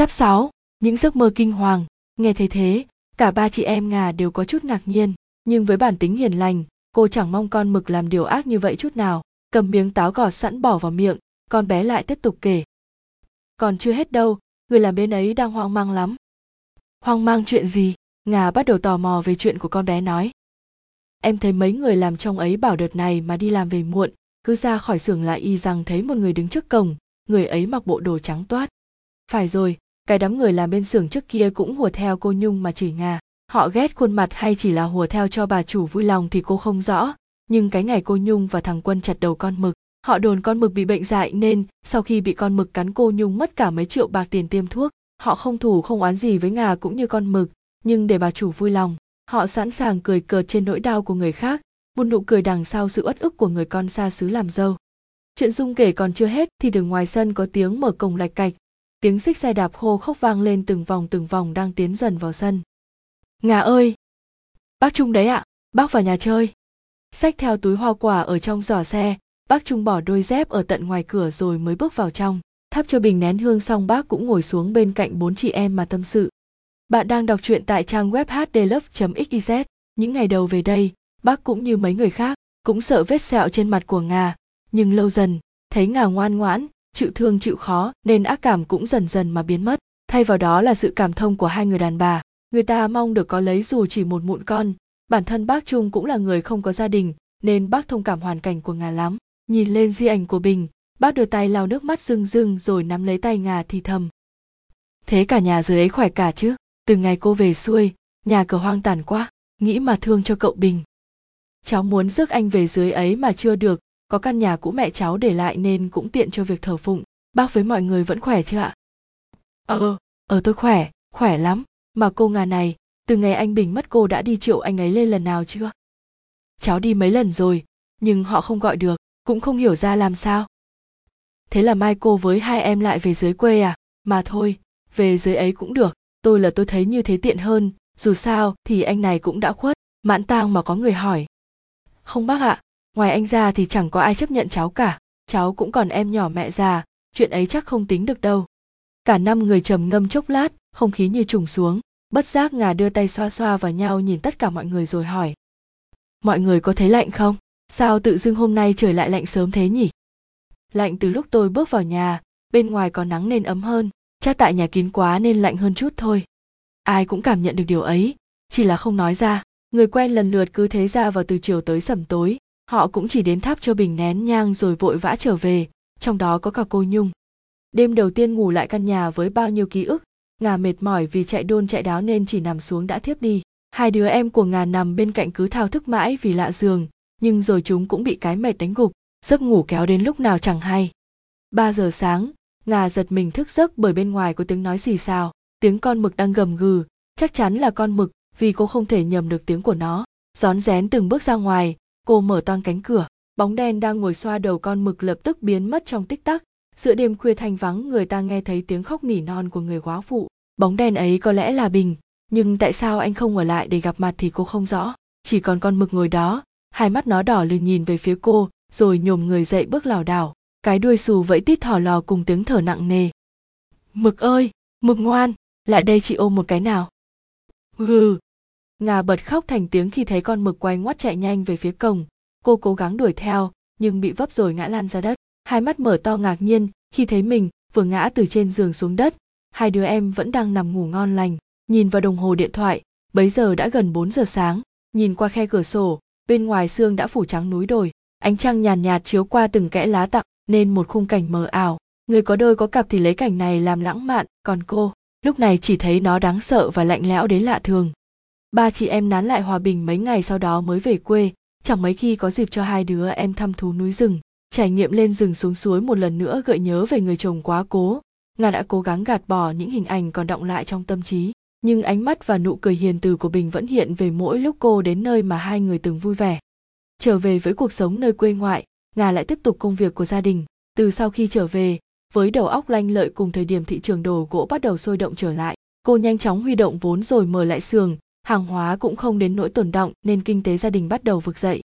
Cháp sáu, những giấc mơ kinh hoàng, nghe thấy thế, cả ba chị em ngà đều có chút ngạc nhiên, nhưng với bản tính hiền lành, cô chẳng mong con mực làm điều ác như vậy chút nào, cầm miếng táo gọt sẵn bỏ vào miệng, con bé lại tiếp tục kể. Còn chưa hết đâu, người làm bên ấy đang hoang mang lắm. Hoang mang chuyện gì? Ngà bắt đầu tò mò về chuyện của con bé nói. Em thấy mấy người làm trong ấy bảo đợt này mà đi làm về muộn, cứ ra khỏi xưởng lại y rằng thấy một người đứng trước cổng, người ấy mặc bộ đồ trắng toát. Phải rồi, cái đám người làm bên xưởng trước kia cũng hùa theo cô Nhung mà chửi Ngà. Họ ghét khuôn mặt hay chỉ là hùa theo cho bà chủ vui lòng thì cô không rõ, nhưng cái ngày cô Nhung và thằng Quân chặt đầu con mực, họ đồn con mực bị bệnh dại nên sau khi bị con mực cắn cô Nhung mất cả mấy triệu bạc tiền tiêm thuốc. Họ không thủ không oán gì với Ngà cũng như con mực, nhưng để bà chủ vui lòng, họ sẵn sàng cười cợt trên nỗi đau của người khác, một nụ cười đằng sau sự uất ức của người con xa xứ làm dâu. Chuyện Dung kể còn chưa hết thì từ ngoài sân có tiếng mở cổng lạch cạch, tiếng xích xe đạp khô khốc vang lên từng vòng từng vòng đang tiến dần vào sân. Ngà ơi! Bác Trung đấy ạ, bác vào nhà chơi. Xách theo túi hoa quả ở trong giỏ xe, bác Trung bỏ đôi dép ở tận ngoài cửa rồi mới bước vào trong. Thắp cho bình nén hương xong bác cũng ngồi xuống bên cạnh bốn chị em mà tâm sự. Bạn đang đọc truyện tại trang web hdlove.xyz. Những ngày đầu về đây, bác cũng như mấy người khác, cũng sợ vết sẹo trên mặt của Ngà, nhưng lâu dần, thấy Ngà ngoan ngoãn, chịu thương chịu khó nên ác cảm cũng dần dần mà biến mất. Thay vào đó là sự cảm thông của hai người đàn bà. Người ta mong được có lấy dù chỉ một mụn con, bản thân bác Trung cũng là người không có gia đình, nên bác thông cảm hoàn cảnh của Ngà lắm. Nhìn lên di ảnh của Bình, bác đưa tay lau nước mắt rưng rưng rồi nắm lấy tay Ngà thì thầm. Thế cả nhà dưới ấy khỏe cả chứ? từ ngày cô về xuôi nhà cửa hoang tàn quá nghĩ mà thương cho cậu bình cháu muốn rước anh về dưới ấy mà chưa được có căn nhà cũ mẹ cháu để lại nên cũng tiện cho việc thờ phụng. Bác với mọi người vẫn khỏe chứ ạ? Ờ. Ờ tôi khỏe khỏe lắm. Mà cô ngà này từ ngày anh bình mất cô đã đi triệu anh ấy lên lần nào chưa? Cháu đi mấy lần rồi nhưng họ không gọi được cũng không hiểu ra làm sao. Thế là mai cô với hai em lại về dưới quê à? Mà thôi về dưới ấy cũng được tôi là tôi thấy như thế tiện hơn. Dù sao thì anh này cũng đã khuất mãn tang mà có người hỏi. Không bác ạ ngoài anh ra thì chẳng có ai chấp nhận cháu cả. Cháu cũng còn em nhỏ mẹ già, chuyện ấy chắc không tính được đâu. Cả năm người trầm ngâm chốc lát, không khí như trùng xuống. Bất giác ngà đưa tay xoa xoa vào nhau nhìn tất cả mọi người rồi hỏi. Mọi người có thấy lạnh không? Sao tự dưng hôm nay trời lại lạnh sớm thế nhỉ? Lạnh từ lúc tôi bước vào nhà, bên ngoài có nắng nên ấm hơn, chắc tại nhà kín quá nên lạnh hơn chút thôi. Ai cũng cảm nhận được điều ấy, chỉ là không nói ra. Người quen lần lượt cứ thế ra vào từ chiều tới sẩm tối họ cũng chỉ đến tháp cho bình nén nhang rồi vội vã trở về, trong đó có cả cô nhung. Đêm đầu tiên ngủ lại căn nhà với bao nhiêu ký ức ngà mệt mỏi vì chạy đôn chạy đáo nên chỉ nằm xuống đã thiếp đi. Hai đứa em của ngà nằm bên cạnh cứ thao thức mãi vì lạ giường, nhưng rồi chúng cũng bị cái mệt đánh gục, giấc ngủ kéo đến lúc nào chẳng hay. Ba giờ sáng, ngà giật mình thức giấc bởi bên ngoài có tiếng nói xì xào, tiếng con mực đang gầm gừ. Chắc chắn là con mực, vì cô không thể nhầm được tiếng của nó. Rón rén từng bước ra ngoài cô mở toang cánh cửa, bóng đen đang ngồi xoa đầu con mực lập tức biến mất trong tích tắc. Giữa đêm khuya thanh vắng, người ta nghe thấy tiếng khóc nỉ non của người quá phụ. Bóng đen ấy có lẽ là bình, nhưng tại sao anh không ở lại để gặp mặt thì cô không rõ. Chỉ còn con mực ngồi đó, hai mắt nó đỏ lừ nhìn về phía cô, rồi nhổm người dậy bước lảo đảo. Cái đuôi xù vẫy tít thỏ lò cùng tiếng thở nặng nề. Mực ơi, mực ngoan, lại đây chị ôm một cái nào. Hừ ngà bật khóc thành tiếng khi thấy con mực quay ngoắt chạy nhanh về phía cổng. Cô cố gắng đuổi theo nhưng bị vấp rồi ngã lan ra đất. Hai mắt mở to ngạc nhiên khi thấy mình vừa ngã từ trên giường xuống đất. Hai đứa em vẫn đang nằm ngủ ngon lành. Nhìn vào đồng hồ điện thoại bấy giờ đã gần 4 giờ sáng. Nhìn qua khe cửa sổ bên ngoài sương đã phủ trắng núi đồi. Ánh trăng nhàn nhạt, nhạt chiếu qua từng kẽ lá tặng nên một khung cảnh mờ ảo. Người có đôi có cặp thì lấy cảnh này làm lãng mạn còn cô lúc này chỉ thấy nó đáng sợ và lạnh lẽo đến lạ thường ba chị em nán lại hòa bình mấy ngày sau đó mới về quê. Chẳng mấy khi có dịp cho hai đứa em thăm thú núi rừng, trải nghiệm lên rừng xuống suối một lần nữa gợi nhớ về người chồng quá cố. Ngà đã cố gắng gạt bỏ những hình ảnh còn động lại trong tâm trí, nhưng ánh mắt và nụ cười hiền từ của bình vẫn hiện về mỗi lúc cô đến nơi mà hai người từng vui vẻ. Trở về với cuộc sống nơi quê ngoại ngà lại tiếp tục công việc của gia đình. Từ sau khi trở về, với đầu óc lanh lợi cùng thời điểm thị trường đồ gỗ bắt đầu sôi động trở lại, cô nhanh chóng huy động vốn rồi mở lại xưởng hàng hóa cũng không đến nỗi tồn động nên kinh tế gia đình bắt đầu vực dậy.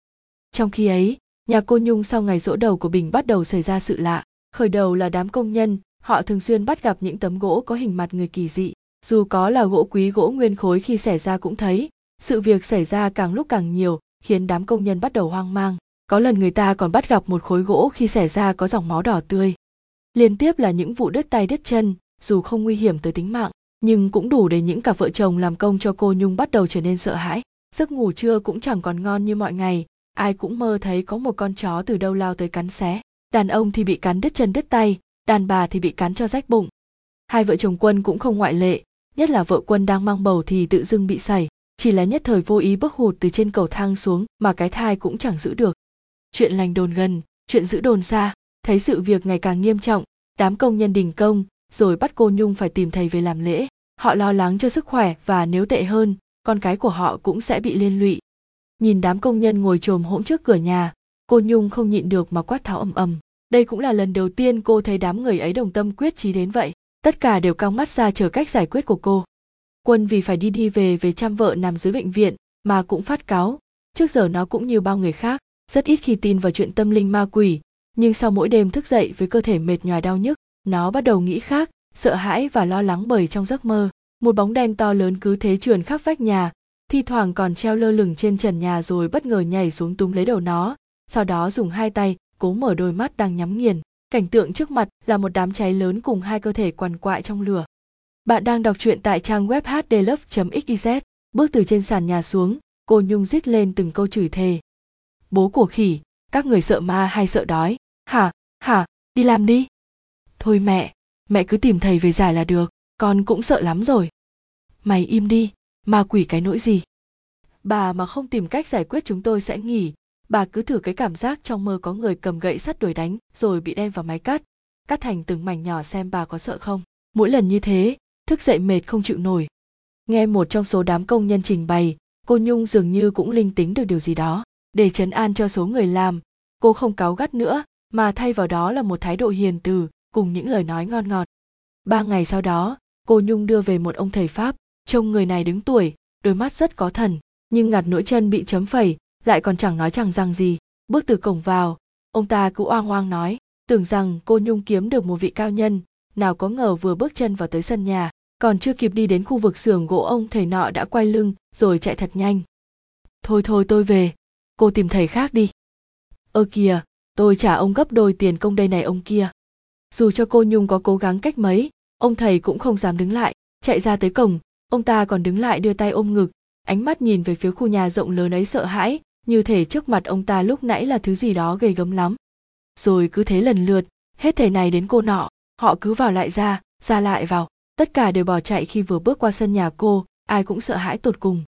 Trong khi ấy, nhà cô nhung sau ngày dỗ đầu của bình bắt đầu xảy ra sự lạ. Khởi đầu là đám công nhân, họ thường xuyên bắt gặp những tấm gỗ có hình mặt người kỳ dị. Dù có là gỗ quý, gỗ nguyên khối khi xảy ra cũng thấy, sự việc xảy ra càng lúc càng nhiều, khiến đám công nhân bắt đầu hoang mang. Có lần người ta còn bắt gặp một khối gỗ khi xảy ra có dòng máu đỏ tươi. Liên tiếp là những vụ đứt tay đứt chân, dù không nguy hiểm tới tính mạng nhưng cũng đủ để những cặp vợ chồng làm công cho cô nhung bắt đầu trở nên sợ hãi. Giấc ngủ trưa cũng chẳng còn ngon như mọi ngày. Ai cũng mơ thấy có một con chó từ đâu lao tới cắn xé. Đàn ông thì bị cắn đứt chân đứt tay, đàn bà thì bị cắn cho rách bụng. Hai vợ chồng quân cũng không ngoại lệ, nhất là vợ quân đang mang bầu thì tự dưng bị sảy. Chỉ là nhất thời vô ý bước hụt từ trên cầu thang xuống mà cái thai cũng chẳng giữ được. Chuyện lành đồn gần, chuyện giữ đồn xa, thấy sự việc ngày càng nghiêm trọng, đám công nhân đình công, rồi bắt cô nhung phải tìm thầy về làm lễ họ lo lắng cho sức khỏe và nếu tệ hơn, con cái của họ cũng sẽ bị liên lụy. Nhìn đám công nhân ngồi chồm hỗn trước cửa nhà, cô nhung không nhịn được mà quát tháo ầm ầm. Đây cũng là lần đầu tiên cô thấy đám người ấy đồng tâm quyết chí đến vậy. Tất cả đều căng mắt ra chờ cách giải quyết của cô. Quân vì phải đi đi về về chăm vợ nằm dưới bệnh viện mà cũng phát cáo. Trước giờ nó cũng như bao người khác, rất ít khi tin vào chuyện tâm linh ma quỷ. Nhưng sau mỗi đêm thức dậy với cơ thể mệt nhoài đau nhức, nó bắt đầu nghĩ khác sợ hãi và lo lắng bởi trong giấc mơ. Một bóng đen to lớn cứ thế trườn khắp vách nhà. Thi thoảng còn treo lơ lửng trên trần nhà rồi bất ngờ nhảy xuống túm lấy đầu nó. Sau đó dùng hai tay cố mở đôi mắt đang nhắm nghiền. Cảnh tượng trước mặt là một đám cháy lớn cùng hai cơ thể quằn quại trong lửa. Bạn đang đọc truyện tại trang web hdlove.xyz bước từ trên sàn nhà xuống, cô nhung rít lên từng câu chửi thề. Bố của khỉ, các người sợ ma hay sợ đói? Hả hả, đi làm đi. Thôi mẹ mẹ cứ tìm thầy về giải là được, con cũng sợ lắm rồi. Mày im đi, ma quỷ cái nỗi gì? Bà mà không tìm cách giải quyết chúng tôi sẽ nghỉ. Bà cứ thử cái cảm giác trong mơ có người cầm gậy sắt đuổi đánh, rồi bị đem vào máy cắt. Cắt thành từng mảnh nhỏ xem bà có sợ không. Mỗi lần như thế, thức dậy mệt không chịu nổi. Nghe một trong số đám công nhân trình bày, cô nhung dường như cũng linh tính được điều gì đó. Để chấn an cho số người làm, cô không cáu gắt nữa, mà thay vào đó là một thái độ hiền từ cùng những lời nói ngon ngọt. Ba ngày sau đó, cô nhung đưa về một ông thầy pháp, trông người này đứng tuổi, đôi mắt rất có thần, nhưng ngặt nỗi chân bị chấm phẩy, lại còn chẳng nói chẳng rằng gì. Bước từ cổng vào, ông ta cứ oang oang nói, tưởng rằng cô nhung kiếm được một vị cao nhân, nào có ngờ vừa bước chân vào tới sân nhà, còn chưa kịp đi đến khu vực xưởng gỗ ông thầy nọ đã quay lưng, rồi chạy thật nhanh. Thôi thôi, tôi về, cô tìm thầy khác đi. Ơ kìa, tôi trả ông gấp đôi tiền công đây này ông kia dù cho cô nhung có cố gắng cách mấy, ông thầy cũng không dám đứng lại. Chạy ra tới cổng, ông ta còn đứng lại đưa tay ôm ngực, ánh mắt nhìn về phía khu nhà rộng lớn ấy sợ hãi, như thể trước mặt ông ta lúc nãy là thứ gì đó ghê gớm lắm. Rồi cứ thế lần lượt, hết thầy này đến cô nọ, họ cứ vào lại ra ra lại vào, tất cả đều bỏ chạy khi vừa bước qua sân nhà cô, ai cũng sợ hãi tột cùng.